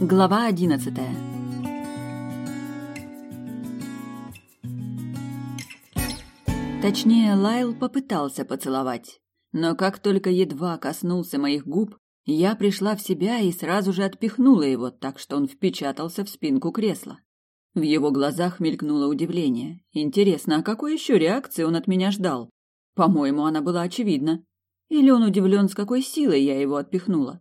Глава одиннадцатая. Точнее, Лайл попытался поцеловать, но как только едва коснулся моих губ, я пришла в себя и сразу же отпихнула его, так что он впечатался в спинку кресла. В его глазах мелькнуло удивление. Интересно, а какой еще реакции он от меня ждал? По-моему, она была очевидна. Или он удивлен, с какой силой я его отпихнула?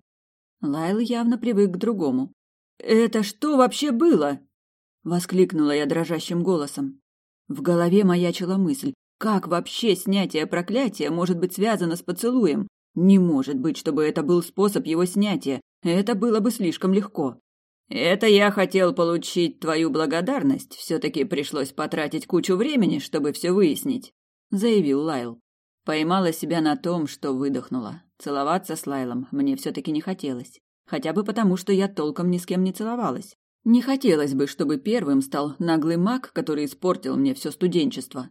Лайл явно привык к другому. «Это что вообще было?» — воскликнула я дрожащим голосом. В голове маячила мысль, как вообще снятие проклятия может быть связано с поцелуем? Не может быть, чтобы это был способ его снятия. Это было бы слишком легко. Это я хотел получить твою благодарность. Все-таки пришлось потратить кучу времени, чтобы все выяснить, заявил Лайл. Поймала себя на том, что выдохнула. Целоваться с Лайлом мне все-таки не хотелось. Хотя бы потому, что я толком ни с кем не целовалась. Не хотелось бы, чтобы первым стал наглый маг, который испортил мне все студенчество.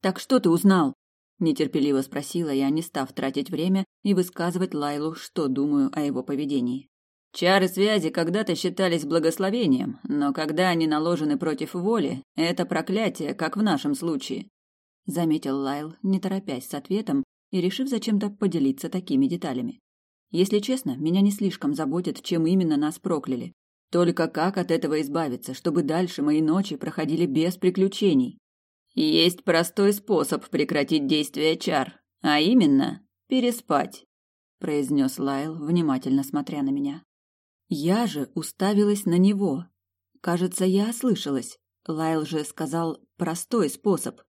«Так что ты узнал?» – нетерпеливо спросила я, не став тратить время и высказывать Лайлу, что думаю о его поведении. Чары связи когда-то считались благословением, но когда они наложены против воли, это проклятие, как в нашем случае. Заметил Лайл, не торопясь с ответом и решив зачем-то поделиться такими деталями. Если честно, меня не слишком заботит, чем именно нас прокляли. Только как от этого избавиться, чтобы дальше мои ночи проходили без приключений? Есть простой способ прекратить действие чар, а именно переспать, произнес Лайл, внимательно смотря на меня. Я же уставилась на него. Кажется, я ослышалась. Лайл же сказал простой способ.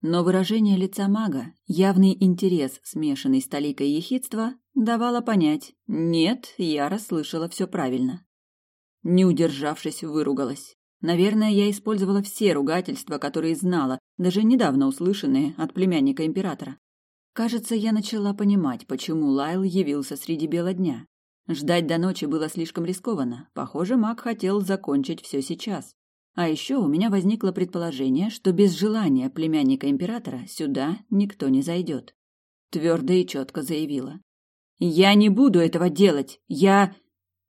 Но выражение лица мага, явный интерес, смешанный с толикой ехидства, давало понять: нет, я расслышала все правильно. Не удержавшись, выругалась. Наверное, я использовала все ругательства, которые знала, даже недавно услышанные от племянника императора. Кажется, я начала понимать, почему Лайл явился среди бела дня. Ждать до ночи было слишком рискованно. Похоже, маг хотел закончить все сейчас. А еще у меня возникло предположение, что без желания племянника императора сюда никто не зайдет. Твердо и четко заявила. «Я не буду этого делать! Я...»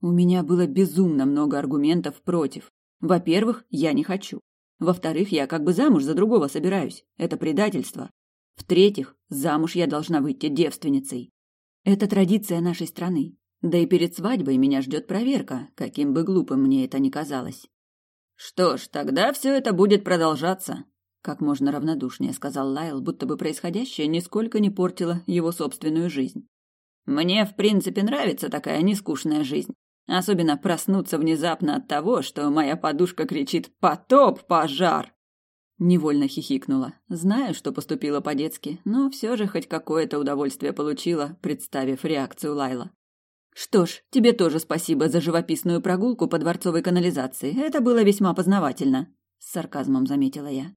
У меня было безумно много аргументов против. Во-первых, я не хочу. Во-вторых, я как бы замуж за другого собираюсь. Это предательство. В-третьих, замуж я должна выйти девственницей. Это традиция нашей страны. Да и перед свадьбой меня ждет проверка, каким бы глупым мне это ни казалось. Что ж, тогда все это будет продолжаться, как можно равнодушнее сказал Лайл, будто бы происходящее нисколько не портило его собственную жизнь. Мне, в принципе, нравится такая нескучная жизнь. Особенно проснуться внезапно от того, что моя подушка кричит «Потоп! Пожар!» Невольно хихикнула. Знаю, что поступила по-детски, но все же хоть какое-то удовольствие получила, представив реакцию Лайла. Что ж, тебе тоже спасибо за живописную прогулку по дворцовой канализации. Это было весьма познавательно, с сарказмом заметила я.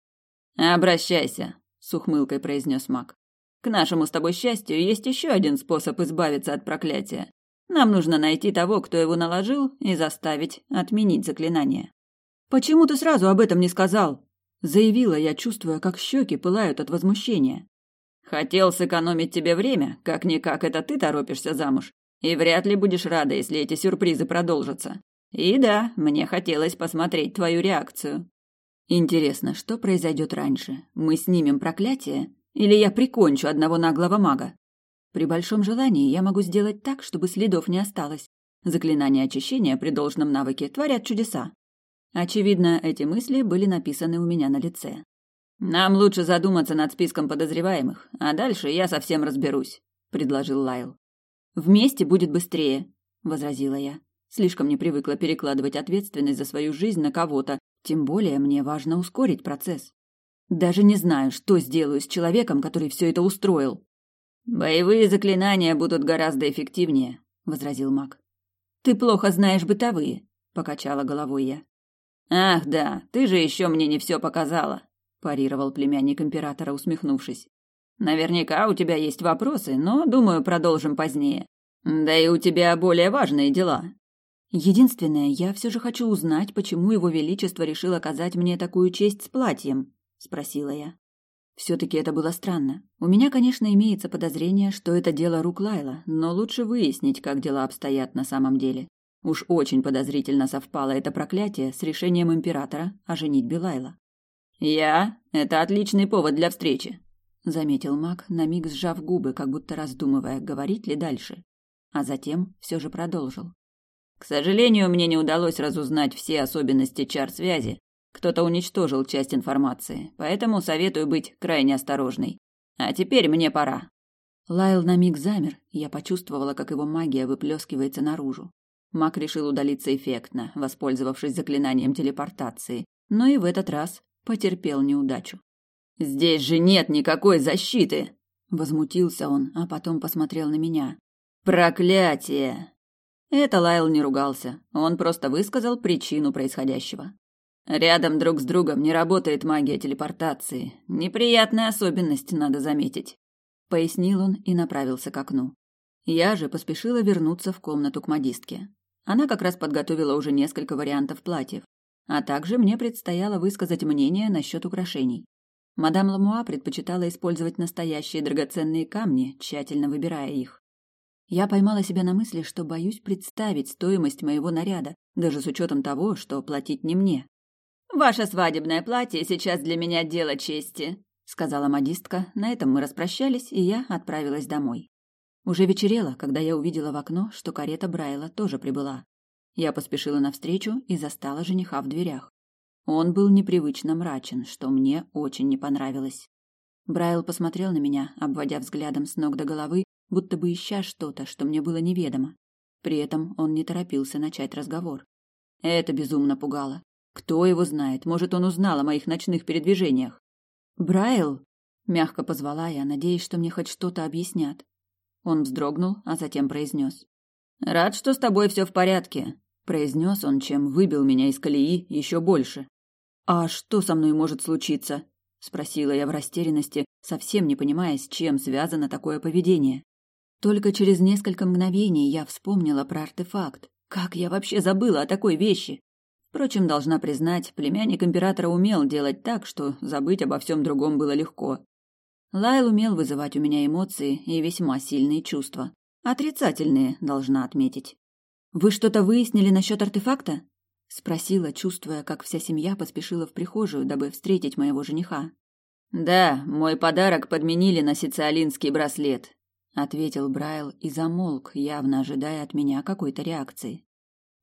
Обращайся, с ухмылкой произнес Мак. К нашему с тобой счастью есть еще один способ избавиться от проклятия. Нам нужно найти того, кто его наложил, и заставить отменить заклинание. Почему ты сразу об этом не сказал? заявила я, чувствуя, как щеки пылают от возмущения. Хотел сэкономить тебе время, как никак это ты торопишься замуж. И вряд ли будешь рада, если эти сюрпризы продолжатся. И да, мне хотелось посмотреть твою реакцию. Интересно, что произойдет раньше? Мы снимем проклятие или я прикончу одного наглого мага? При большом желании я могу сделать так, чтобы следов не осталось. Заклинания очищения при должном навыке творят чудеса. Очевидно, эти мысли были написаны у меня на лице. Нам лучше задуматься над списком подозреваемых, а дальше я совсем разберусь, предложил Лайл. Вместе будет быстрее, возразила я. Слишком не привыкла перекладывать ответственность за свою жизнь на кого-то, тем более мне важно ускорить процесс. Даже не знаю, что сделаю с человеком, который все это устроил. Боевые заклинания будут гораздо эффективнее, возразил маг. Ты плохо знаешь бытовые, покачала головой я. Ах, да, ты же еще мне не все показала, парировал племянник императора, усмехнувшись. Наверняка у тебя есть вопросы, но, думаю, продолжим позднее. Да и у тебя более важные дела. Единственное, я все же хочу узнать, почему его величество решил оказать мне такую честь с платьем, спросила я. Все-таки это было странно. У меня, конечно, имеется подозрение, что это дело рук Лайла, но лучше выяснить, как дела обстоят на самом деле. Уж очень подозрительно совпало это проклятие с решением императора оженить Билайла. «Я — это отличный повод для встречи», — заметил маг, на миг сжав губы, как будто раздумывая, говорить ли дальше. А затем все же продолжил. «К сожалению, мне не удалось разузнать все особенности чар связи. Кто-то уничтожил часть информации, поэтому советую быть крайне осторожной. А теперь мне пора». Лайл на миг замер, я почувствовала, как его магия выплескивается наружу. Маг решил удалиться эффектно, воспользовавшись заклинанием телепортации, но и в этот раз потерпел неудачу. «Здесь же нет никакой защиты!» Возмутился он, а потом посмотрел на меня. «Проклятие!» Это Лайл не ругался, он просто высказал причину происходящего. Рядом друг с другом не работает магия телепортации. Неприятная особенность, надо заметить. Пояснил он и направился к окну. Я же поспешила вернуться в комнату к модистке. Она как раз подготовила уже несколько вариантов платьев. А также мне предстояло высказать мнение насчет украшений. Мадам Ламуа предпочитала использовать настоящие драгоценные камни, тщательно выбирая их. Я поймала себя на мысли, что боюсь представить стоимость моего наряда, даже с учетом того, что платить не мне. «Ваше свадебное платье сейчас для меня дело чести», — сказала модистка. На этом мы распрощались, и я отправилась домой. Уже вечерело, когда я увидела в окно, что карета Брайла тоже прибыла. Я поспешила навстречу и застала жениха в дверях. Он был непривычно мрачен, что мне очень не понравилось. Брайл посмотрел на меня, обводя взглядом с ног до головы, будто бы ища что-то, что мне было неведомо. При этом он не торопился начать разговор. Это безумно пугало. Кто его знает, может, он узнал о моих ночных передвижениях. «Брайл!» — мягко позвала я, надеясь, что мне хоть что-то объяснят. Он вздрогнул, а затем произнес. «Рад, что с тобой все в порядке», — произнес он, чем выбил меня из колеи еще больше. «А что со мной может случиться?» — спросила я в растерянности, совсем не понимая, с чем связано такое поведение. Только через несколько мгновений я вспомнила про артефакт. Как я вообще забыла о такой вещи? Впрочем, должна признать, племянник императора умел делать так, что забыть обо всем другом было легко. Лайл умел вызывать у меня эмоции и весьма сильные чувства. Отрицательные, должна отметить. «Вы что-то выяснили насчет артефакта?» — спросила, чувствуя, как вся семья поспешила в прихожую, дабы встретить моего жениха. «Да, мой подарок подменили на сициалинский браслет», — ответил Брайл и замолк, явно ожидая от меня какой-то реакции.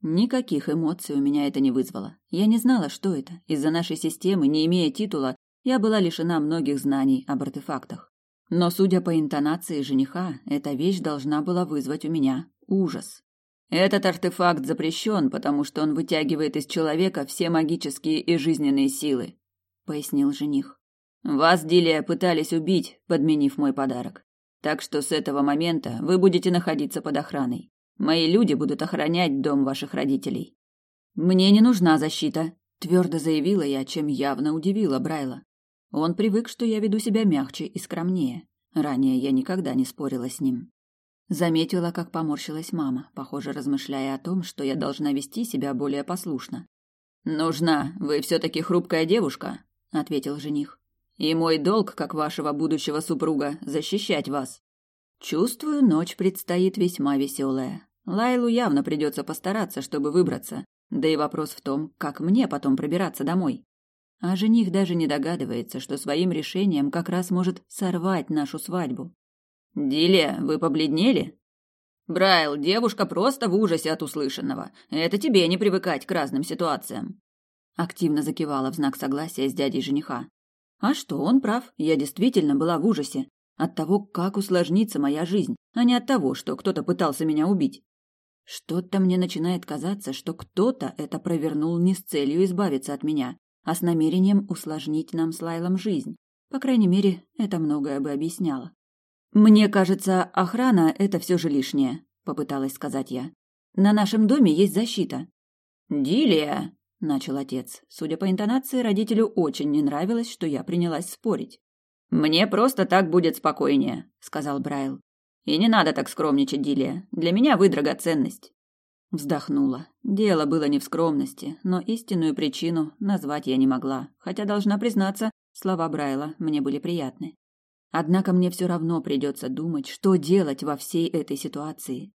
Никаких эмоций у меня это не вызвало. Я не знала, что это. Из-за нашей системы, не имея титула, я была лишена многих знаний об артефактах. Но, судя по интонации жениха, эта вещь должна была вызвать у меня ужас. Этот артефакт запрещен, потому что он вытягивает из человека все магические и жизненные силы, пояснил жених. Вас, Дилия, пытались убить, подменив мой подарок. Так что с этого момента вы будете находиться под охраной. Мои люди будут охранять дом ваших родителей. Мне не нужна защита, твердо заявила я, чем явно удивила Брайла. Он привык, что я веду себя мягче и скромнее. Ранее я никогда не спорила с ним. Заметила, как поморщилась мама, похоже, размышляя о том, что я должна вести себя более послушно. «Нужна, вы все-таки хрупкая девушка», — ответил жених. «И мой долг, как вашего будущего супруга, защищать вас. Чувствую, ночь предстоит весьма веселая. Лайлу явно придется постараться, чтобы выбраться, да и вопрос в том, как мне потом пробираться домой. А жених даже не догадывается, что своим решением как раз может сорвать нашу свадьбу. «Дилия, вы побледнели?» «Брайл, девушка просто в ужасе от услышанного. Это тебе не привыкать к разным ситуациям». Активно закивала в знак согласия с дядей жениха. А что, он прав, я действительно была в ужасе. От того, как усложнится моя жизнь, а не от того, что кто-то пытался меня убить. Что-то мне начинает казаться, что кто-то это провернул не с целью избавиться от меня, а с намерением усложнить нам с Лайлом жизнь. По крайней мере, это многое бы объясняло. «Мне кажется, охрана — это все же лишнее», — попыталась сказать я. «На нашем доме есть защита». «Дилия!» — начал отец. Судя по интонации, родителю очень не нравилось, что я принялась спорить. «Мне просто так будет спокойнее», — сказал Брайл. «И не надо так скромничать, Дилия. Для меня вы драгоценность». Вздохнула. Дело было не в скромности, но истинную причину назвать я не могла, хотя, должна признаться, слова Брайла мне были приятны. Однако мне все равно придется думать, что делать во всей этой ситуации.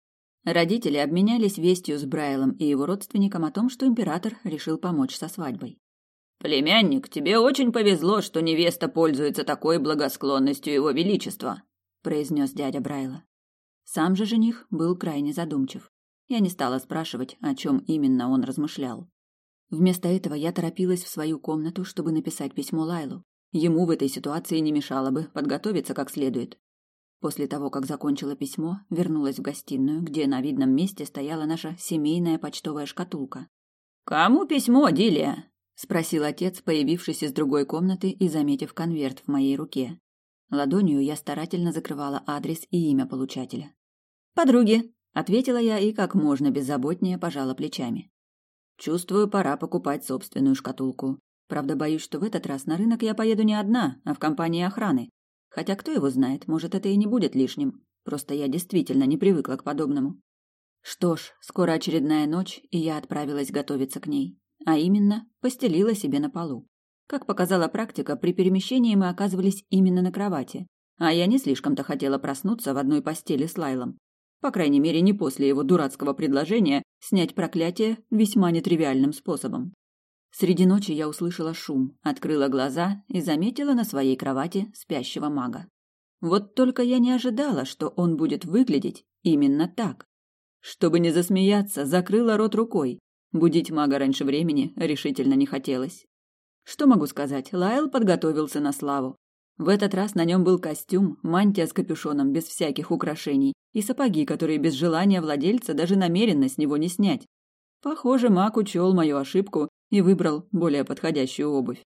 Родители обменялись вестью с Брайлом и его родственником о том, что император решил помочь со свадьбой. «Племянник, тебе очень повезло, что невеста пользуется такой благосклонностью его величества», произнес дядя Брайла. Сам же жених был крайне задумчив. Я не стала спрашивать, о чем именно он размышлял. Вместо этого я торопилась в свою комнату, чтобы написать письмо Лайлу. Ему в этой ситуации не мешало бы подготовиться как следует. После того, как закончила письмо, вернулась в гостиную, где на видном месте стояла наша семейная почтовая шкатулка. «Кому письмо, Дилия?» — спросил отец, появившись из другой комнаты и заметив конверт в моей руке. Ладонью я старательно закрывала адрес и имя получателя. «Подруги», — ответила я и как можно беззаботнее пожала плечами. Чувствую, пора покупать собственную шкатулку. Правда, боюсь, что в этот раз на рынок я поеду не одна, а в компании охраны. Хотя кто его знает, может, это и не будет лишним. Просто я действительно не привыкла к подобному. Что ж, скоро очередная ночь, и я отправилась готовиться к ней. А именно, постелила себе на полу. Как показала практика, при перемещении мы оказывались именно на кровати. А я не слишком-то хотела проснуться в одной постели с Лайлом. По крайней мере, не после его дурацкого предложения снять проклятие весьма нетривиальным способом. Среди ночи я услышала шум, открыла глаза и заметила на своей кровати спящего мага. Вот только я не ожидала, что он будет выглядеть именно так. Чтобы не засмеяться, закрыла рот рукой. Будить мага раньше времени решительно не хотелось. Что могу сказать, Лайл подготовился на славу. В этот раз на нем был костюм, мантия с капюшоном без всяких украшений и сапоги, которые без желания владельца даже намеренно с него не снять. Похоже, маг учел мою ошибку и выбрал более подходящую обувь.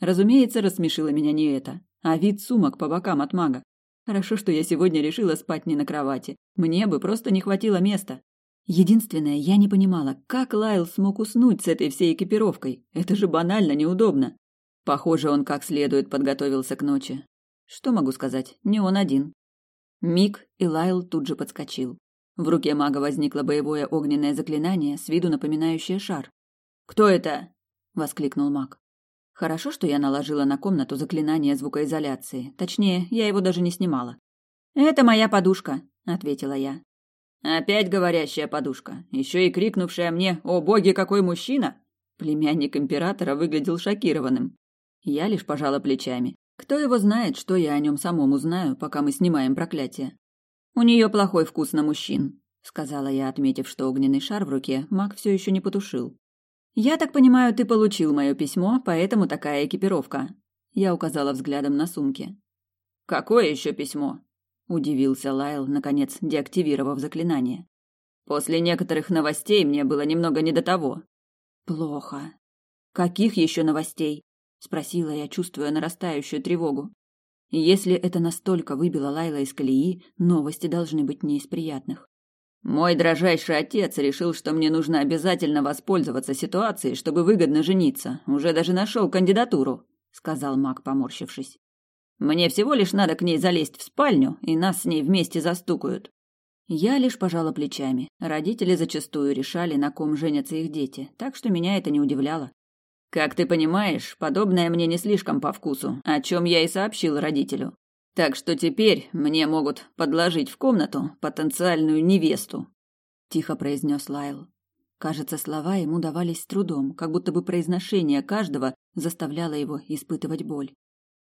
Разумеется, рассмешило меня не это, а вид сумок по бокам от мага. Хорошо, что я сегодня решила спать не на кровати. Мне бы просто не хватило места. Единственное, я не понимала, как Лайл смог уснуть с этой всей экипировкой. Это же банально неудобно. Похоже, он как следует подготовился к ночи. Что могу сказать? Не он один. Миг, и Лайл тут же подскочил. В руке мага возникло боевое огненное заклинание, с виду напоминающее шар. «Кто это?» — воскликнул маг. Хорошо, что я наложила на комнату заклинание звукоизоляции. Точнее, я его даже не снимала. «Это моя подушка», — ответила я. «Опять говорящая подушка. Еще и крикнувшая мне «О боги, какой мужчина!» Племянник императора выглядел шокированным. Я лишь пожала плечами. Кто его знает, что я о нем самом узнаю, пока мы снимаем проклятие. «У нее плохой вкус на мужчин», — сказала я, отметив, что огненный шар в руке маг все еще не потушил. «Я так понимаю, ты получил мое письмо, поэтому такая экипировка». Я указала взглядом на сумки. «Какое еще письмо?» – удивился Лайл, наконец деактивировав заклинание. «После некоторых новостей мне было немного не до того». «Плохо. Каких еще новостей?» – спросила я, чувствуя нарастающую тревогу. Если это настолько выбило Лайла из колеи, новости должны быть не из приятных. Мой дрожайший отец решил, что мне нужно обязательно воспользоваться ситуацией, чтобы выгодно жениться. Уже даже нашел кандидатуру, сказал Мак, поморщившись. Мне всего лишь надо к ней залезть в спальню, и нас с ней вместе застукают. Я лишь пожала плечами. Родители зачастую решали, на ком женятся их дети, так что меня это не удивляло. Как ты понимаешь, подобное мне не слишком по вкусу, о чем я и сообщил родителю. Так что теперь мне могут подложить в комнату потенциальную невесту, тихо произнес Лайл. Кажется, слова ему давались с трудом, как будто бы произношение каждого заставляло его испытывать боль.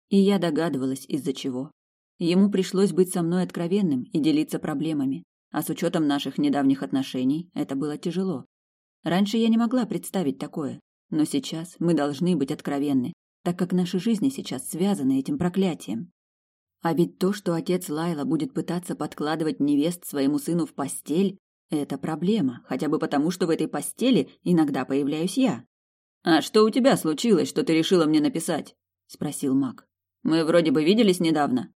И я догадывалась, из-за чего. Ему пришлось быть со мной откровенным и делиться проблемами, а с учетом наших недавних отношений это было тяжело. Раньше я не могла представить такое, но сейчас мы должны быть откровенны, так как наши жизни сейчас связаны этим проклятием. А ведь то, что отец Лайла будет пытаться подкладывать невест своему сыну в постель, это проблема, хотя бы потому, что в этой постели иногда появляюсь я. А что у тебя случилось, что ты решила мне написать? спросил Мак. Мы вроде бы виделись недавно.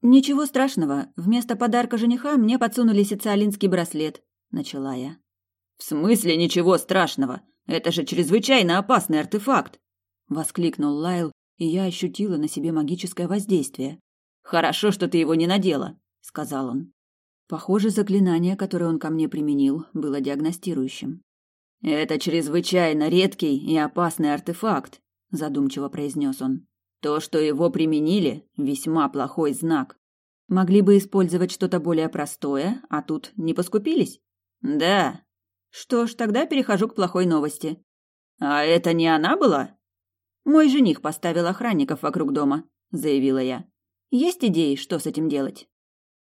Ничего страшного. Вместо подарка жениха мне подсунули социалинский браслет, начала я. В смысле ничего страшного? Это же чрезвычайно опасный артефакт, воскликнул Лайл, и я ощутила на себе магическое воздействие. Хорошо, что ты его не надела, сказал он. Похоже, заклинание, которое он ко мне применил, было диагностирующим. Это чрезвычайно редкий и опасный артефакт, задумчиво произнес он. То, что его применили, весьма плохой знак. Могли бы использовать что-то более простое, а тут не поскупились? Да. Что ж, тогда перехожу к плохой новости. А это не она была? Мой жених поставил охранников вокруг дома, заявила я. Есть идеи, что с этим делать?